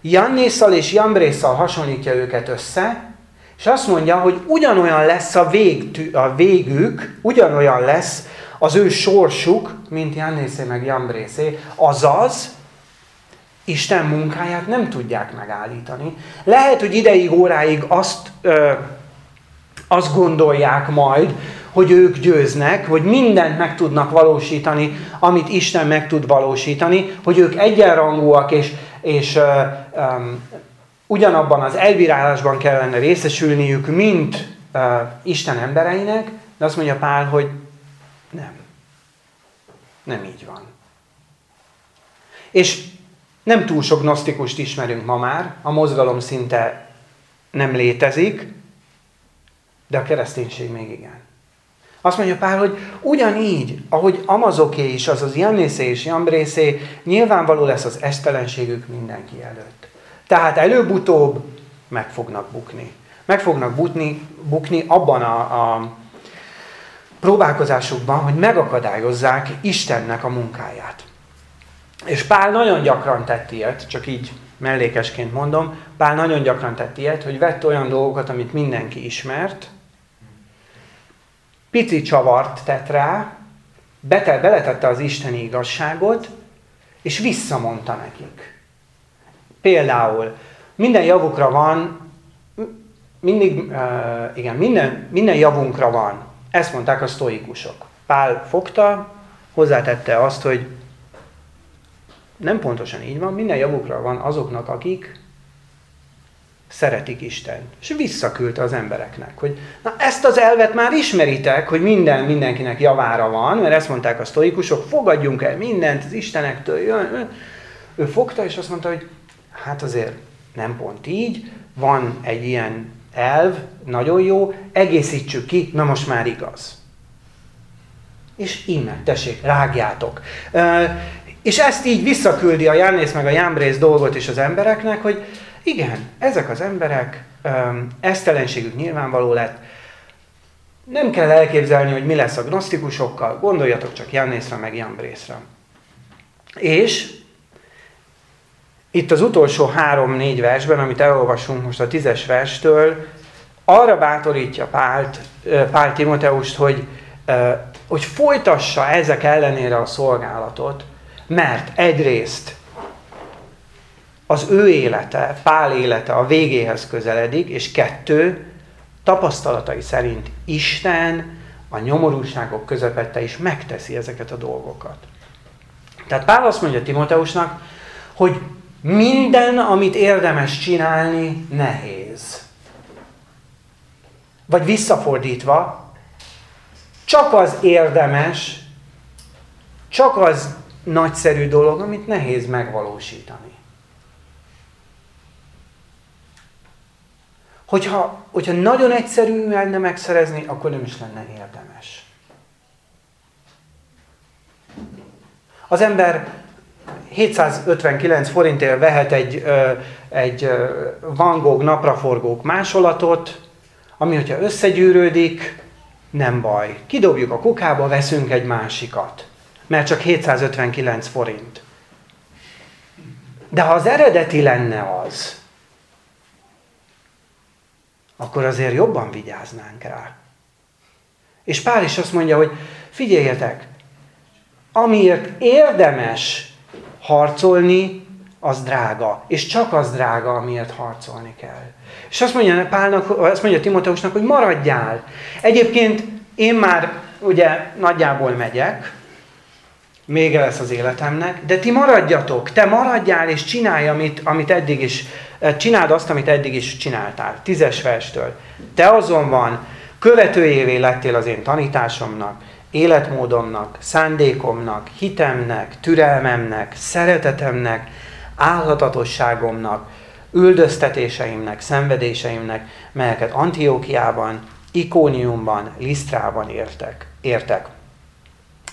Jannészal és Jambrészal hasonlítja őket össze, és azt mondja, hogy ugyanolyan lesz a, vég, a végük, ugyanolyan lesz az ő sorsuk, mint Jannészé meg Jambrészé, azaz Isten munkáját nem tudják megállítani. Lehet, hogy ideig, óráig azt, ö, azt gondolják majd, hogy ők győznek, hogy mindent meg tudnak valósítani, amit Isten meg tud valósítani, hogy ők egyenrangúak, és, és uh, um, ugyanabban az elvirálásban kellene részesülniük, mint uh, Isten embereinek, de azt mondja Pál, hogy nem. Nem így van. És nem túl sok gnosztikust ismerünk ma már, a mozgalom szinte nem létezik, de a kereszténység még igen. Azt mondja Pál, hogy ugyanígy, ahogy Amazoké is, azaz Jannészé és Jambrészé, nyilvánvaló lesz az esztelenségük mindenki előtt. Tehát előbb-utóbb meg fognak bukni. Meg fognak bukni, bukni abban a, a, próbálkozásukban, hogy megakadályozzák Istennek a munkáját. És Pál nagyon gyakran tett ilyet, csak így mellékesként mondom, Pál nagyon gyakran tett ilyet, hogy vett olyan dolgokat, amit mindenki ismert, pici csavart tett rá, bete, beletette az isteni igazságot, és visszamondta nekik. Például minden javukra van, mindig, uh, igen, minden, minden javunkra van. Ezt mondták a sztoikusok. Pál fogta, hozzátette azt, hogy nem pontosan így van, minden javukra van azoknak, akik szeretik Isten. És visszaküldte az embereknek, hogy na ezt az elvet már ismeritek, hogy minden mindenkinek javára van, mert ezt mondták a sztoikusok, fogadjunk el mindent, az Istenektől jön. Ő fogta, és azt mondta, hogy hát azért nem pont így, van egy ilyen elv, nagyon jó, egészítsük ki, na most már igaz. És íme, tessék, rágjátok. És ezt így visszaküldi a Jánész meg a Jámbrész dolgot is az embereknek, hogy igen, ezek az emberek, esztelenségük nyilvánvaló lett, nem kell elképzelni, hogy mi lesz a gnosztikusokkal, gondoljatok csak Jánészre meg Jámbrészre. És itt az utolsó három-négy versben, amit elolvasunk most a tízes verstől, arra bátorítja Pált, Pál Timoteust, hogy, hogy folytassa ezek ellenére a szolgálatot, mert egyrészt az ő élete, Pál élete a végéhez közeledik, és kettő, tapasztalatai szerint Isten a nyomorúságok közepette is megteszi ezeket a dolgokat. Tehát Pál azt mondja Timoteusnak, hogy minden, amit érdemes csinálni, nehéz. Vagy visszafordítva, csak az érdemes, csak az nagyszerű dolog, amit nehéz megvalósítani. Hogyha, hogyha nagyon egyszerű lenne megszerezni, akkor nem is lenne érdemes. Az ember 759 forintért vehet egy, egy Van Gogh napraforgók másolatot, ami, hogyha összegyűrődik, nem baj. Kidobjuk a kukába, veszünk egy másikat. Mert csak 759 forint. De ha az eredeti lenne az, akkor azért jobban vigyáznánk rá. És Pál is azt mondja, hogy figyeljetek, amiért érdemes harcolni, az drága. És csak az drága, amiért harcolni kell. És azt mondja Pálnak, azt mondja Timoteusnak, hogy maradjál. Egyébként én már ugye nagyjából megyek, még lesz az életemnek, de ti maradjatok, te maradjál és csinálj, amit, amit eddig is, eh, csináld azt, amit eddig is csináltál. Tízes verstől. Te azonban követőjévé lettél az én tanításomnak, életmódomnak, szándékomnak, hitemnek, türelmemnek, szeretetemnek, álhatatosságomnak, üldöztetéseimnek, szenvedéseimnek, melyeket Antiókiában, Ikóniumban, Lisztrában értek. értek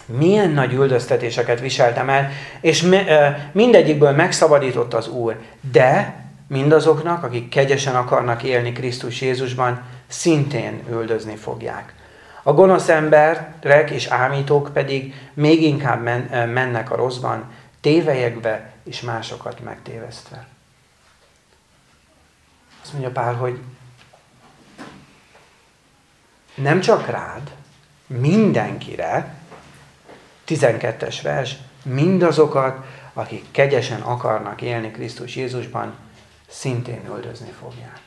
milyen nagy üldöztetéseket viseltem el, és mindegyikből megszabadított az Úr. De mindazoknak, akik kegyesen akarnak élni Krisztus Jézusban, szintén üldözni fogják. A gonosz emberek és ámítók pedig még inkább men- mennek a rosszban, tévejekbe és másokat megtévesztve. Azt mondja Pál, hogy nem csak rád, mindenkire, 12-es vers, mindazokat, akik kegyesen akarnak élni Krisztus Jézusban, szintén öldözni fogják.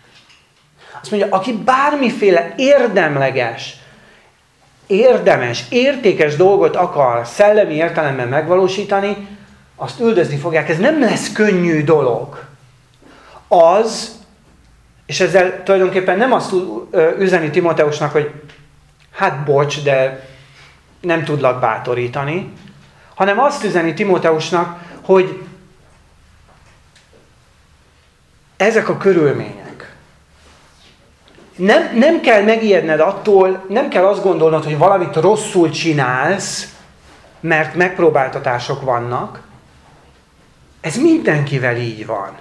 Azt mondja, aki bármiféle érdemleges, érdemes, értékes dolgot akar szellemi értelemben megvalósítani, azt üldözni fogják. Ez nem lesz könnyű dolog. Az, és ezzel tulajdonképpen nem azt üzeni Timoteusnak, hogy hát bocs, de nem tudlak bátorítani, hanem azt üzeni Timóteusnak, hogy ezek a körülmények. Nem, nem kell megijedned attól, nem kell azt gondolnod, hogy valamit rosszul csinálsz, mert megpróbáltatások vannak. Ez mindenkivel így van.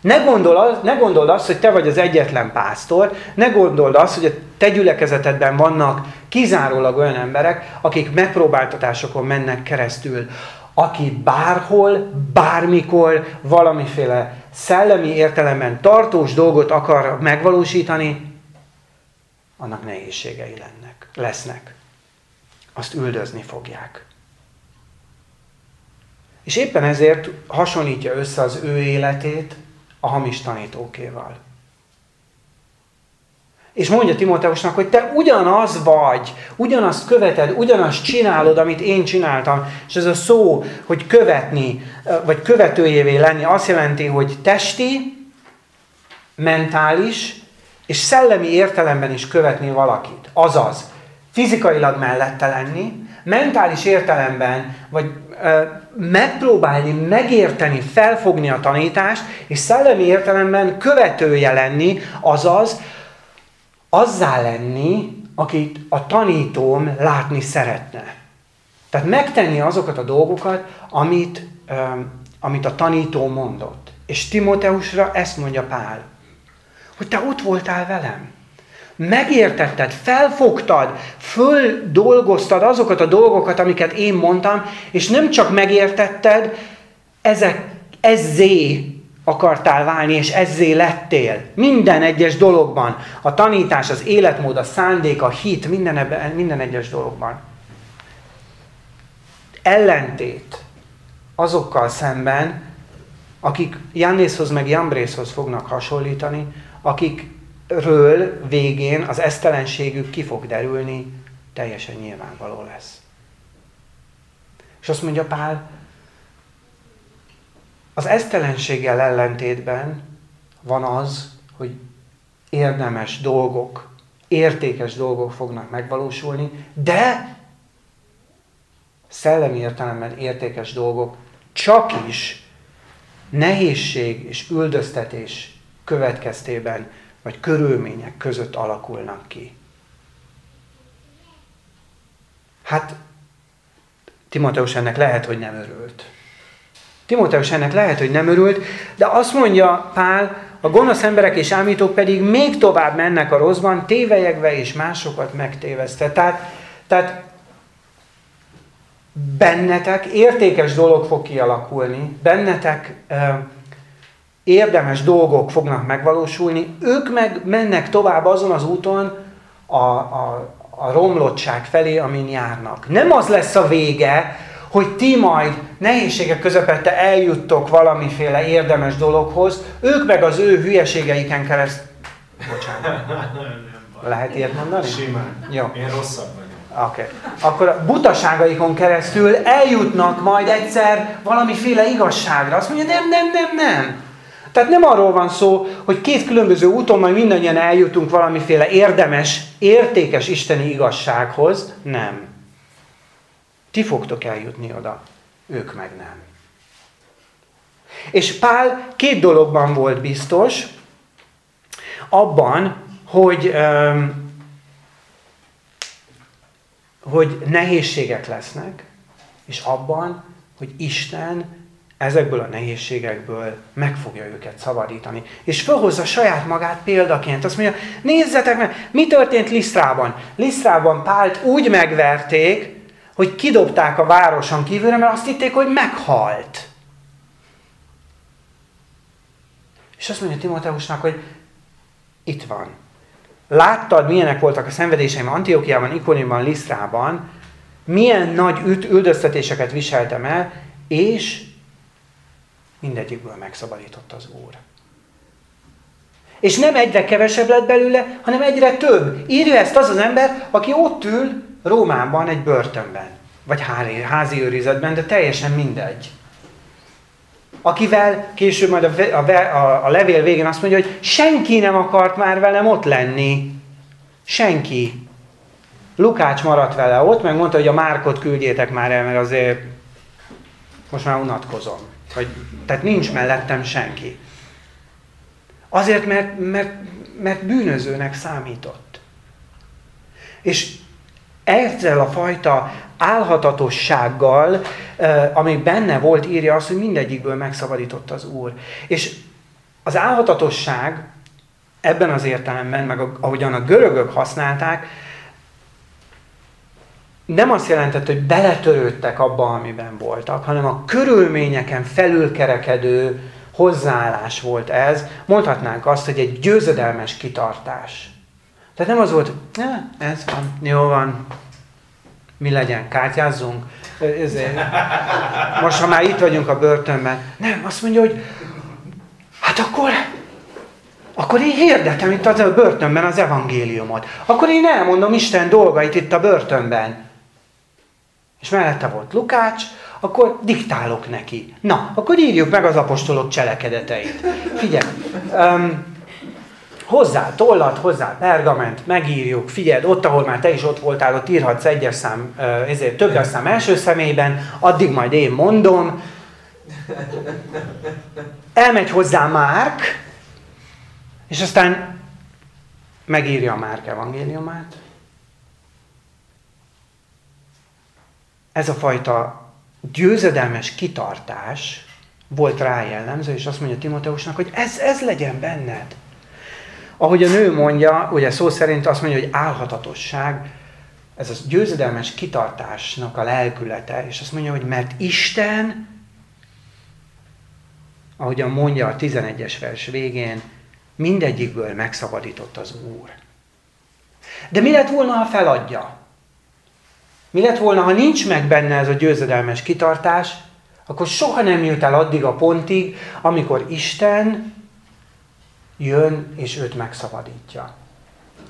Ne gondold, ne gondold azt, hogy te vagy az egyetlen pásztor, ne gondold azt, hogy a te gyülekezetedben vannak Kizárólag olyan emberek, akik megpróbáltatásokon mennek keresztül. Aki bárhol, bármikor valamiféle szellemi értelemben tartós dolgot akar megvalósítani, annak nehézségei lennek, lesznek. Azt üldözni fogják. És éppen ezért hasonlítja össze az ő életét a hamis tanítókéval. És mondja Timóteusnak, hogy te ugyanaz vagy, ugyanazt követed, ugyanazt csinálod, amit én csináltam. És ez a szó, hogy követni, vagy követőjévé lenni, azt jelenti, hogy testi, mentális és szellemi értelemben is követni valakit. Azaz, fizikailag mellette lenni, mentális értelemben, vagy megpróbálni, megérteni, felfogni a tanítást, és szellemi értelemben követője lenni, azaz, azzá lenni, akit a tanítóm látni szeretne. Tehát megtenni azokat a dolgokat, amit, amit a tanító mondott. És Timóteusra ezt mondja Pál, hogy te ott voltál velem. Megértetted, felfogtad, földolgoztad azokat a dolgokat, amiket én mondtam, és nem csak megértetted, ezek, ezzé akartál válni, és ezzé lettél. Minden egyes dologban. A tanítás, az életmód, a szándék, a hit, minden, ebben, minden egyes dologban. Ellentét azokkal szemben, akik Jannészhoz meg Jambrészhoz fognak hasonlítani, akikről végén az esztelenségük ki fog derülni, teljesen nyilvánvaló lesz. És azt mondja Pál, az esztelenséggel ellentétben van az, hogy érdemes dolgok, értékes dolgok fognak megvalósulni, de szellemi értelemben értékes dolgok csak is nehézség és üldöztetés következtében, vagy körülmények között alakulnak ki. Hát Timoteus ennek lehet, hogy nem örült. Timóteus ennek lehet, hogy nem örült, de azt mondja Pál, a gonosz emberek és ámítók pedig még tovább mennek a rosszban, tévejegve és másokat megtéveszte. Tehát, tehát bennetek értékes dolog fog kialakulni, bennetek uh, érdemes dolgok fognak megvalósulni, ők meg mennek tovább azon az úton a, a, a romlottság felé, amin járnak. Nem az lesz a vége, hogy ti majd nehézségek közepette eljuttok valamiféle érdemes dologhoz, ők meg az ő hülyeségeiken kereszt... Bocsánat. Lehet ilyet mondani? Simán. Jó. Én rosszabb vagyok. Oké. Okay. Akkor a butaságaikon keresztül eljutnak majd egyszer valamiféle igazságra. Azt mondja, nem, nem, nem, nem. Tehát nem arról van szó, hogy két különböző úton majd mindannyian eljutunk valamiféle érdemes, értékes isteni igazsághoz. Nem. Ti fogtok eljutni oda, ők meg nem. És Pál két dologban volt biztos, abban, hogy, hogy nehézségek lesznek, és abban, hogy Isten ezekből a nehézségekből meg fogja őket szabadítani. És felhozza saját magát példaként. Azt mondja, nézzetek meg, mi történt Lisztrában. Lisztrában Pált úgy megverték, hogy kidobták a városon kívülre, mert azt hitték, hogy meghalt. És azt mondja Timóteusnak, hogy itt van. Láttad, milyenek voltak a szenvedéseim Antiokiában, Ikoniumban, Lisztrában, milyen nagy üldöztetéseket viseltem el, és mindegyikből megszabadított az Úr. És nem egyre kevesebb lett belőle, hanem egyre több. Írja ezt az az ember, aki ott ül Rómában egy börtönben, vagy házi őrizetben, de teljesen mindegy. Akivel később majd a, a, a levél végén azt mondja, hogy senki nem akart már velem ott lenni. Senki. Lukács maradt vele ott, meg mondta, hogy a Márkot küldjétek már el, mert azért most már unatkozom. Vagy, tehát nincs mellettem senki. Azért, mert, mert, mert bűnözőnek számított. És ezzel a fajta álhatatossággal, ami benne volt, írja azt, hogy mindegyikből megszabadított az Úr. És az álhatatosság ebben az értelemben, meg ahogyan a görögök használták, nem azt jelentett, hogy beletörődtek abba, amiben voltak, hanem a körülményeken felülkerekedő hozzáállás volt ez. Mondhatnánk azt, hogy egy győzedelmes kitartás. Tehát nem az volt, hogy ez van, jó van, mi legyen, kártyázzunk. Ezért. Most, ha már itt vagyunk a börtönben, nem, azt mondja, hogy hát akkor, akkor én hirdetem itt az a börtönben az evangéliumot. Akkor én elmondom Isten dolgait itt a börtönben. És mellette volt Lukács, akkor diktálok neki. Na, akkor írjuk meg az apostolok cselekedeteit. Figyelj, um, hozzá tollat, hozzá pergament, megírjuk, figyeld, ott, ahol már te is ott voltál, ott írhatsz egyes szám, ezért többes szám első személyben, addig majd én mondom. Elmegy hozzá Márk, és aztán megírja a Márk evangéliumát. Ez a fajta győzedelmes kitartás volt rá jellemző, és azt mondja Timoteusnak, hogy ez, ez legyen benned. Ahogy a nő mondja, ugye szó szerint azt mondja, hogy álhatatosság, ez a győzedelmes kitartásnak a lelkülete, és azt mondja, hogy mert Isten, ahogyan mondja a 11-es vers végén, mindegyikből megszabadított az Úr. De mi lett volna, ha feladja? Mi lett volna, ha nincs meg benne ez a győzedelmes kitartás, akkor soha nem jut el addig a pontig, amikor Isten jön és őt megszabadítja.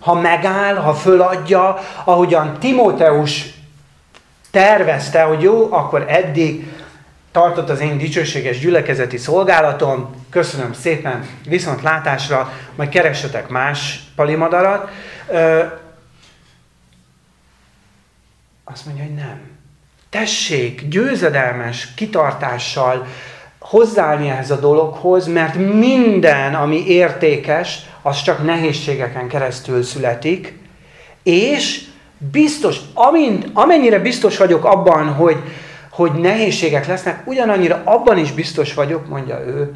Ha megáll, ha föladja, ahogyan Timóteus tervezte, hogy jó, akkor eddig tartott az én dicsőséges gyülekezeti szolgálatom, köszönöm szépen, viszont látásra, majd keressetek más palimadarat. Azt mondja, hogy nem. Tessék győzedelmes kitartással hozzáállni ehhez a dologhoz, mert minden, ami értékes, az csak nehézségeken keresztül születik, és biztos, amint, amennyire biztos vagyok abban, hogy, hogy nehézségek lesznek, ugyanannyira abban is biztos vagyok, mondja ő,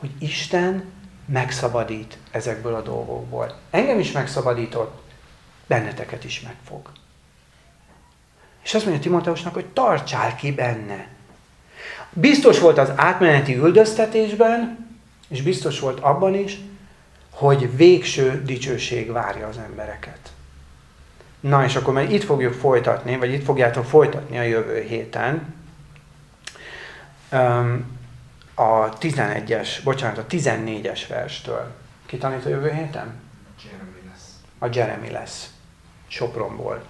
hogy Isten megszabadít ezekből a dolgokból. Engem is megszabadított, benneteket is megfog. És azt mondja Timóteusnak, hogy tartsál ki benne. Biztos volt az átmeneti üldöztetésben, és biztos volt abban is, hogy végső dicsőség várja az embereket. Na és akkor már itt fogjuk folytatni, vagy itt fogjátok folytatni a jövő héten a 11-es, bocsánat, a 14-es verstől. Ki tanít a jövő héten? Jeremy lesz. A Jeremy lesz. Sopronból.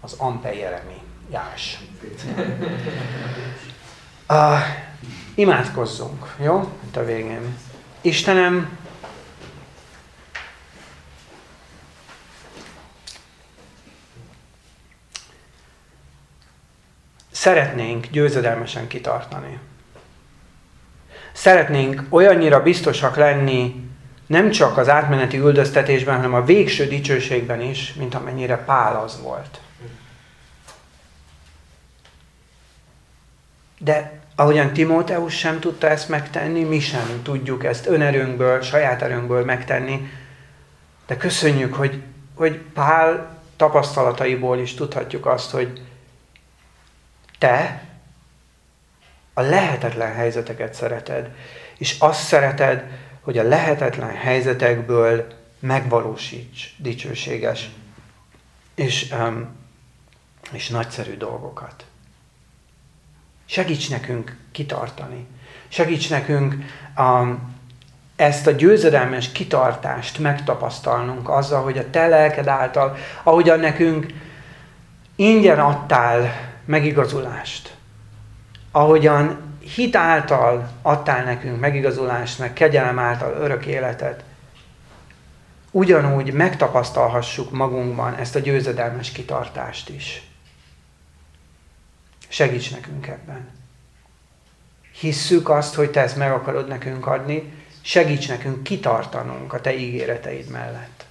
Az Ampe Jeremy. Jás. Uh, imádkozzunk, jó? Itt a végén. Istenem, szeretnénk győzedelmesen kitartani. Szeretnénk olyannyira biztosak lenni, nem csak az átmeneti üldöztetésben, hanem a végső dicsőségben is, mint amennyire Pál az volt. De ahogyan Timóteus sem tudta ezt megtenni, mi sem tudjuk ezt önerőnkből, saját erőnkből megtenni. De köszönjük, hogy, hogy Pál tapasztalataiból is tudhatjuk azt, hogy te a lehetetlen helyzeteket szereted, és azt szereted, hogy a lehetetlen helyzetekből megvalósíts dicsőséges és, és nagyszerű dolgokat. Segíts nekünk kitartani. Segíts nekünk um, ezt a győzedelmes kitartást megtapasztalnunk azzal, hogy a Te lelked által, ahogyan nekünk ingyen adtál megigazulást, ahogyan hit által adtál nekünk megigazulást, meg kegyelem által örök életet, ugyanúgy megtapasztalhassuk magunkban ezt a győzedelmes kitartást is. Segíts nekünk ebben. Hisszük azt, hogy Te ezt meg akarod nekünk adni, segíts nekünk kitartanunk a Te ígéreteid mellett.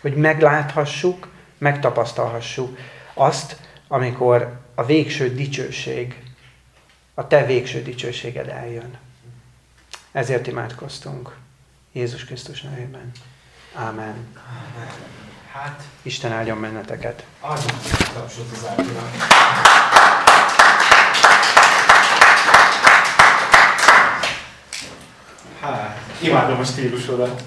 Hogy megláthassuk, megtapasztalhassuk azt, amikor a végső dicsőség, a Te végső dicsőséged eljön. Ezért imádkoztunk. Jézus Krisztus nevében. Amen. Amen. Hát, Isten áldjon benneteket. adjuk tapsot az. Hát, imádom a stílusodat.